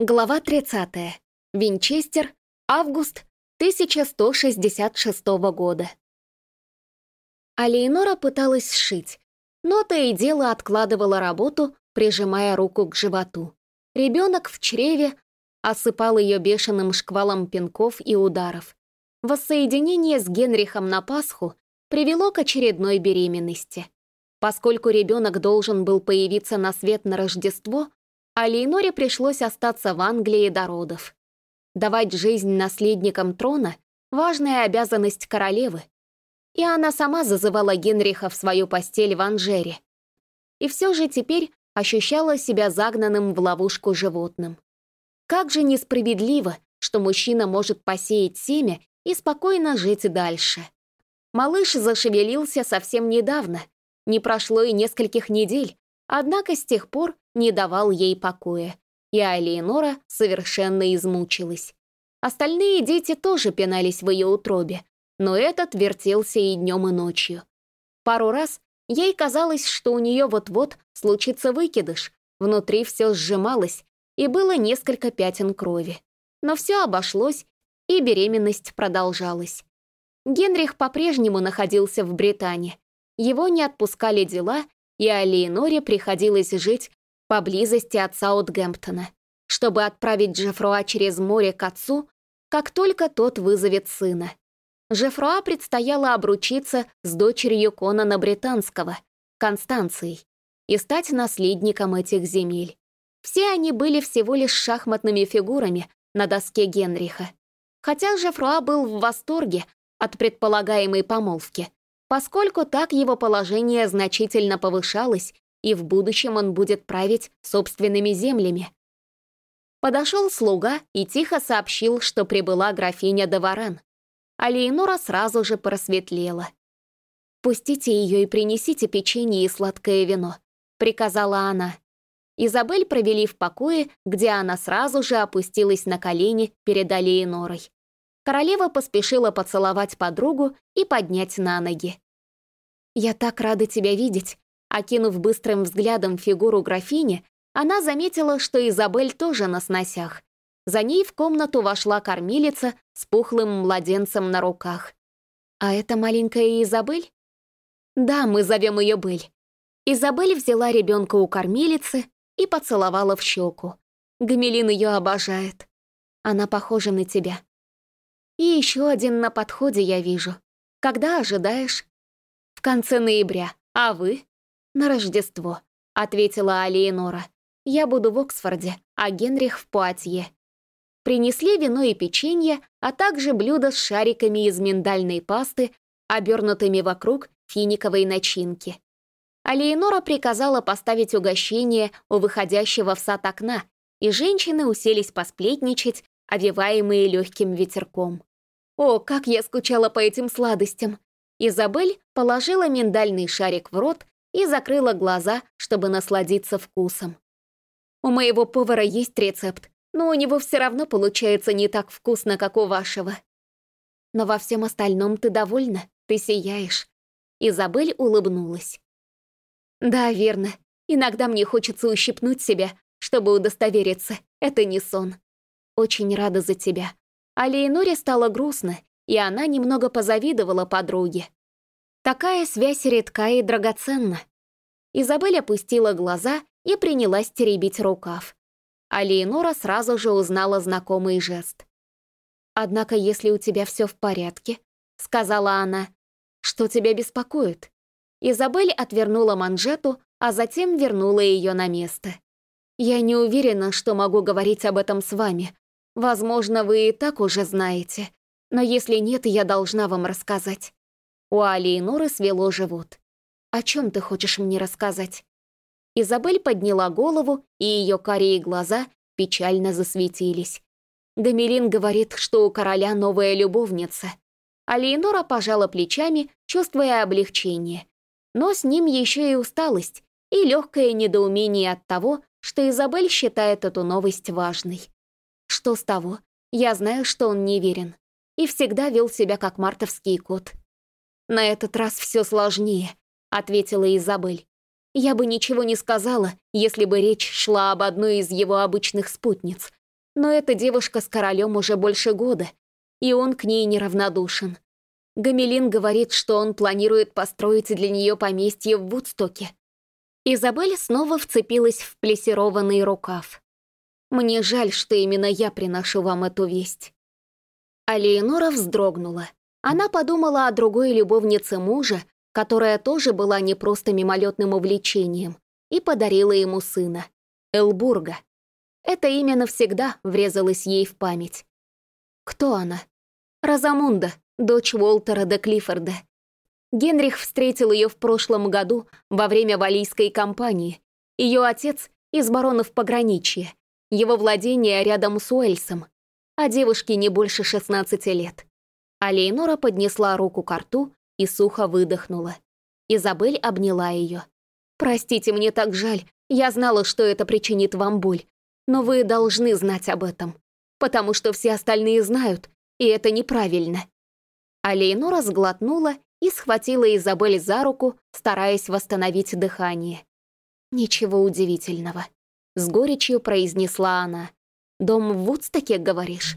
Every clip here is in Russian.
Глава 30. Винчестер. Август 1166 года. Алейнора пыталась сшить, но то и дело откладывала работу, прижимая руку к животу. Ребенок в чреве осыпал ее бешеным шквалом пинков и ударов. Воссоединение с Генрихом на Пасху привело к очередной беременности. Поскольку ребенок должен был появиться на свет на Рождество, а Лейноре пришлось остаться в Англии до родов. Давать жизнь наследникам трона — важная обязанность королевы, и она сама зазывала Генриха в свою постель в Анжере. И все же теперь ощущала себя загнанным в ловушку животным. Как же несправедливо, что мужчина может посеять семя и спокойно жить дальше. Малыш зашевелился совсем недавно, не прошло и нескольких недель, однако с тех пор не давал ей покоя, и Алиенора совершенно измучилась. Остальные дети тоже пинались в ее утробе, но этот вертелся и днем, и ночью. Пару раз ей казалось, что у нее вот-вот случится выкидыш, внутри все сжималось, и было несколько пятен крови. Но все обошлось, и беременность продолжалась. Генрих по-прежнему находился в Британии. Его не отпускали дела, и Алиеноре приходилось жить поблизости от Саутгемптона, чтобы отправить Джеффруа через море к отцу, как только тот вызовет сына. Жефруа предстояло обручиться с дочерью Конана Британского, Констанцией, и стать наследником этих земель. Все они были всего лишь шахматными фигурами на доске Генриха. Хотя Жефруа был в восторге от предполагаемой помолвки, поскольку так его положение значительно повышалось, и в будущем он будет править собственными землями. Подошел слуга и тихо сообщил, что прибыла графиня Деварен. А Лейнора сразу же просветлела. «Пустите ее и принесите печенье и сладкое вино», — приказала она. Изабель провели в покое, где она сразу же опустилась на колени перед Алиенорой. Королева поспешила поцеловать подругу и поднять на ноги. «Я так рада тебя видеть», Окинув быстрым взглядом фигуру графини, она заметила, что Изабель тоже на сносях. За ней в комнату вошла кормилица с пухлым младенцем на руках. «А это маленькая Изабель?» «Да, мы зовем ее Бель». Изабель взяла ребенка у кормилицы и поцеловала в щеку. Гамелин ее обожает. Она похожа на тебя. И еще один на подходе я вижу. Когда ожидаешь? В конце ноября. А вы? «На Рождество», — ответила Алиенора. «Я буду в Оксфорде, а Генрих в Пуатье». Принесли вино и печенье, а также блюдо с шариками из миндальной пасты, обернутыми вокруг финиковой начинки. Алиенора приказала поставить угощение у выходящего в сад окна, и женщины уселись посплетничать, овиваемые легким ветерком. О, как я скучала по этим сладостям! Изабель положила миндальный шарик в рот и закрыла глаза, чтобы насладиться вкусом. У моего повара есть рецепт, но у него все равно получается не так вкусно, как у вашего. Но во всем остальном ты довольна, ты сияешь. Изабель улыбнулась. Да, верно. Иногда мне хочется ущипнуть себя, чтобы удостовериться, это не сон. Очень рада за тебя. А Лейноре стало грустно, и она немного позавидовала подруге. Такая связь редка и драгоценна. Изабель опустила глаза и принялась теребить рукав. А Леонора сразу же узнала знакомый жест. «Однако, если у тебя все в порядке», — сказала она, — «что тебя беспокоит?» Изабель отвернула манжету, а затем вернула ее на место. «Я не уверена, что могу говорить об этом с вами. Возможно, вы и так уже знаете. Но если нет, я должна вам рассказать. У Алиеноры свело живот. «О чем ты хочешь мне рассказать?» Изабель подняла голову, и ее карие глаза печально засветились. Гамелин говорит, что у короля новая любовница. А Леонора пожала плечами, чувствуя облегчение. Но с ним еще и усталость, и легкое недоумение от того, что Изабель считает эту новость важной. Что с того? Я знаю, что он неверен. И всегда вел себя как мартовский кот. «На этот раз все сложнее», — ответила Изабель. «Я бы ничего не сказала, если бы речь шла об одной из его обычных спутниц, Но эта девушка с королем уже больше года, и он к ней неравнодушен. Гамелин говорит, что он планирует построить для нее поместье в Вудстоке. Изабель снова вцепилась в плесированный рукав. «Мне жаль, что именно я приношу вам эту весть». А Леонора вздрогнула. Она подумала о другой любовнице мужа, которая тоже была не просто мимолетным увлечением, и подарила ему сына, Элбурга. Это имя навсегда врезалось ей в память. Кто она? Розамунда, дочь Уолтера де Клиффорда. Генрих встретил ее в прошлом году во время валийской кампании. Ее отец из баронов пограничья, его владение рядом с Уэльсом, а девушке не больше 16 лет. А Лейнора поднесла руку к рту и сухо выдохнула. Изабель обняла ее. «Простите, мне так жаль. Я знала, что это причинит вам боль. Но вы должны знать об этом. Потому что все остальные знают, и это неправильно». А Лейнора сглотнула и схватила Изабель за руку, стараясь восстановить дыхание. «Ничего удивительного», — с горечью произнесла она. «Дом в Вудстоке, говоришь?»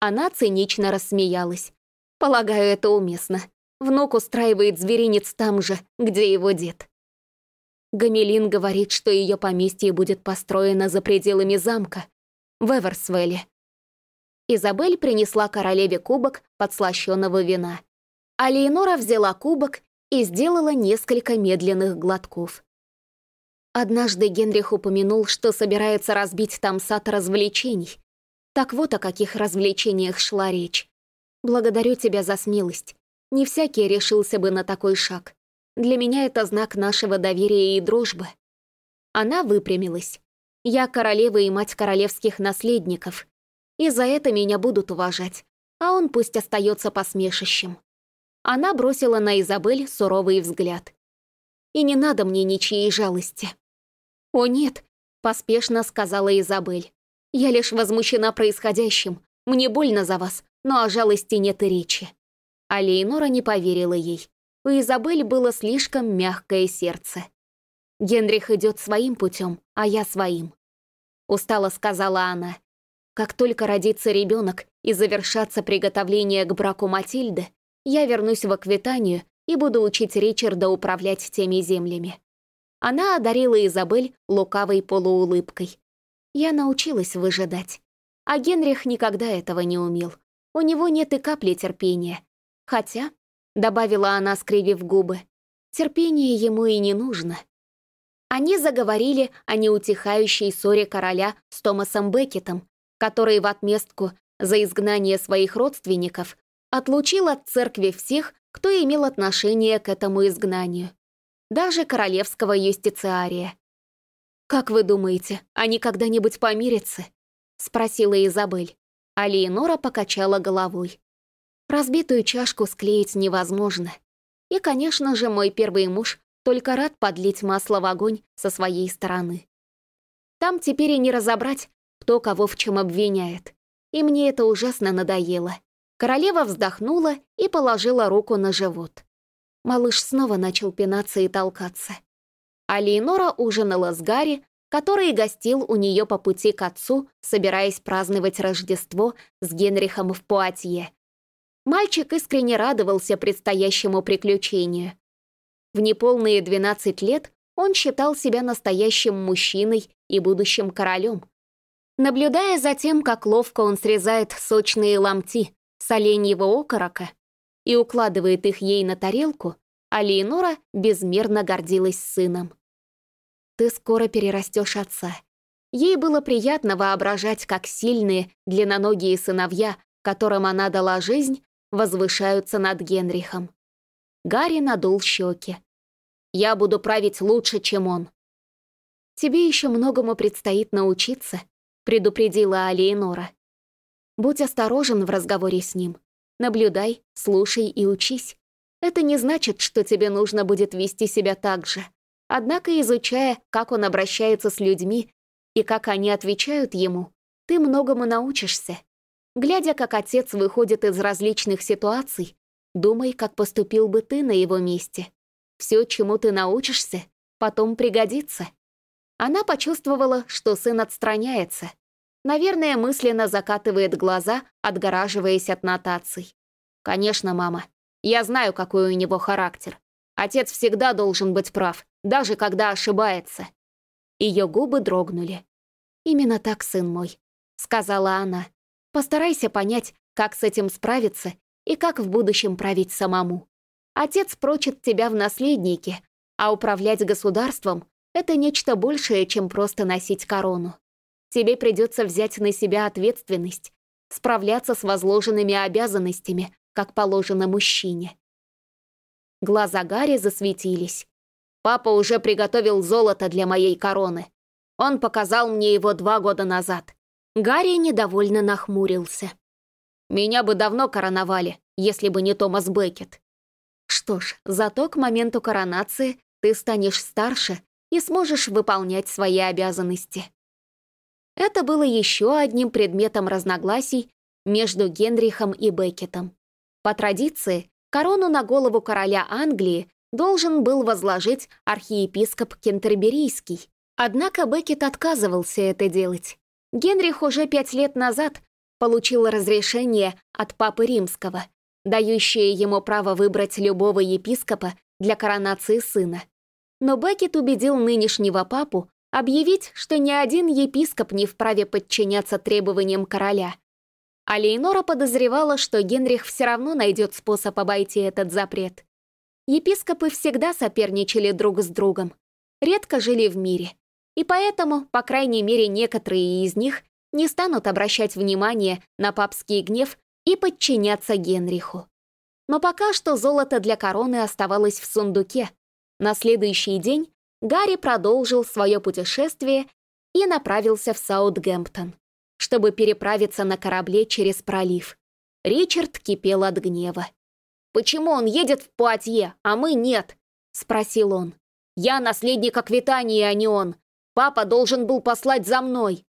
Она цинично рассмеялась. «Полагаю, это уместно. Внук устраивает зверинец там же, где его дед. Гамелин говорит, что ее поместье будет построено за пределами замка, в Эверсвелле. Изабель принесла королеве кубок подслащенного вина. А Леонора взяла кубок и сделала несколько медленных глотков. Однажды Генрих упомянул, что собирается разбить там сад развлечений. Так вот о каких развлечениях шла речь. Благодарю тебя за смелость. Не всякий решился бы на такой шаг. Для меня это знак нашего доверия и дружбы. Она выпрямилась. Я королева и мать королевских наследников. И за это меня будут уважать, а он пусть остается посмешищем. Она бросила на Изабель суровый взгляд. И не надо мне ничьей жалости. «О нет», — поспешно сказала Изабель. «Я лишь возмущена происходящим. Мне больно за вас, но о жалости нет и речи». А Лейнора не поверила ей. У Изабель было слишком мягкое сердце. «Генрих идет своим путем, а я своим», — устало сказала она. «Как только родится ребенок и завершатся приготовления к браку Матильды, я вернусь в Аквитанию и буду учить Ричарда управлять теми землями». Она одарила Изабель лукавой полуулыбкой. Я научилась выжидать. А Генрих никогда этого не умел. У него нет и капли терпения, Хотя, — добавила она, скривив губы, — терпение ему и не нужно. Они заговорили о неутихающей ссоре короля с Томасом Беккетом, который в отместку за изгнание своих родственников отлучил от церкви всех, кто имел отношение к этому изгнанию. Даже королевского юстициария. «Как вы думаете, они когда-нибудь помирятся?» — спросила Изабель. А Леонора покачала головой. Разбитую чашку склеить невозможно. И, конечно же, мой первый муж только рад подлить масло в огонь со своей стороны. Там теперь и не разобрать, кто кого в чем обвиняет. И мне это ужасно надоело. Королева вздохнула и положила руку на живот. Малыш снова начал пинаться и толкаться. А Лейнора ужинала с Гарри, который гостил у нее по пути к отцу, собираясь праздновать Рождество с Генрихом в Пуатье. Мальчик искренне радовался предстоящему приключению. В неполные 12 лет он считал себя настоящим мужчиной и будущим королем. Наблюдая за тем, как ловко он срезает сочные ломти с оленьего окорока и укладывает их ей на тарелку, Алиенора безмерно гордилась сыном. «Ты скоро перерастешь отца». Ей было приятно воображать, как сильные, длинноногие сыновья, которым она дала жизнь, возвышаются над Генрихом. Гарри надул щеки. «Я буду править лучше, чем он». «Тебе еще многому предстоит научиться», — предупредила Алиенора. «Будь осторожен в разговоре с ним. Наблюдай, слушай и учись. Это не значит, что тебе нужно будет вести себя так же. Однако, изучая, как он обращается с людьми и как они отвечают ему, ты многому научишься. Глядя, как отец выходит из различных ситуаций, думай, как поступил бы ты на его месте. Все, чему ты научишься, потом пригодится. Она почувствовала, что сын отстраняется. Наверное, мысленно закатывает глаза, отгораживаясь от нотаций. «Конечно, мама. Я знаю, какой у него характер. Отец всегда должен быть прав, даже когда ошибается». Ее губы дрогнули. «Именно так, сын мой», — сказала она. «Постарайся понять, как с этим справиться и как в будущем править самому. Отец прочит тебя в наследники, а управлять государством — это нечто большее, чем просто носить корону. Тебе придется взять на себя ответственность, справляться с возложенными обязанностями, как положено мужчине. Глаза Гарри засветились. Папа уже приготовил золото для моей короны. Он показал мне его два года назад. Гарри недовольно нахмурился. Меня бы давно короновали, если бы не Томас Беккет. Что ж, зато к моменту коронации ты станешь старше и сможешь выполнять свои обязанности. Это было еще одним предметом разногласий между Генрихом и Беккетом. По традиции, корону на голову короля Англии должен был возложить архиепископ Кентерберийский. Однако Беккет отказывался это делать. Генрих уже пять лет назад получил разрешение от Папы Римского, дающее ему право выбрать любого епископа для коронации сына. Но Беккет убедил нынешнего папу объявить, что ни один епископ не вправе подчиняться требованиям короля. А Лейнора подозревала, что Генрих все равно найдет способ обойти этот запрет. Епископы всегда соперничали друг с другом, редко жили в мире, и поэтому, по крайней мере, некоторые из них не станут обращать внимание на папский гнев и подчиняться Генриху. Но пока что золото для короны оставалось в сундуке. На следующий день Гарри продолжил свое путешествие и направился в Саутгемптон, чтобы переправиться на корабле через пролив. Ричард кипел от гнева. «Почему он едет в Пуатье, а мы нет?» — спросил он. «Я наследник Аквитании, а не он. Папа должен был послать за мной».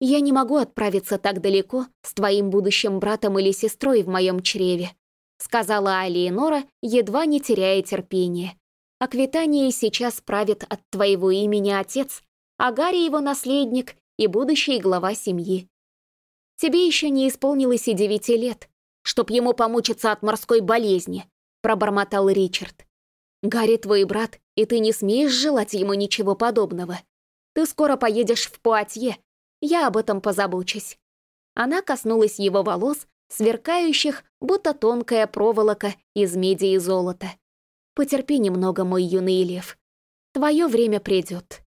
«Я не могу отправиться так далеко с твоим будущим братом или сестрой в моем чреве», сказала Алиенора, едва не теряя терпения. Аквитанией сейчас правит от твоего имени отец, а Гарри его наследник и будущий глава семьи. Тебе еще не исполнилось и девяти лет, чтоб ему помучиться от морской болезни», — пробормотал Ричард. «Гарри твой брат, и ты не смеешь желать ему ничего подобного. Ты скоро поедешь в Пуатье, я об этом позабочусь». Она коснулась его волос, сверкающих, будто тонкая проволока из меди и золота. Потерпи немного, мой юный лев. Твое время придет.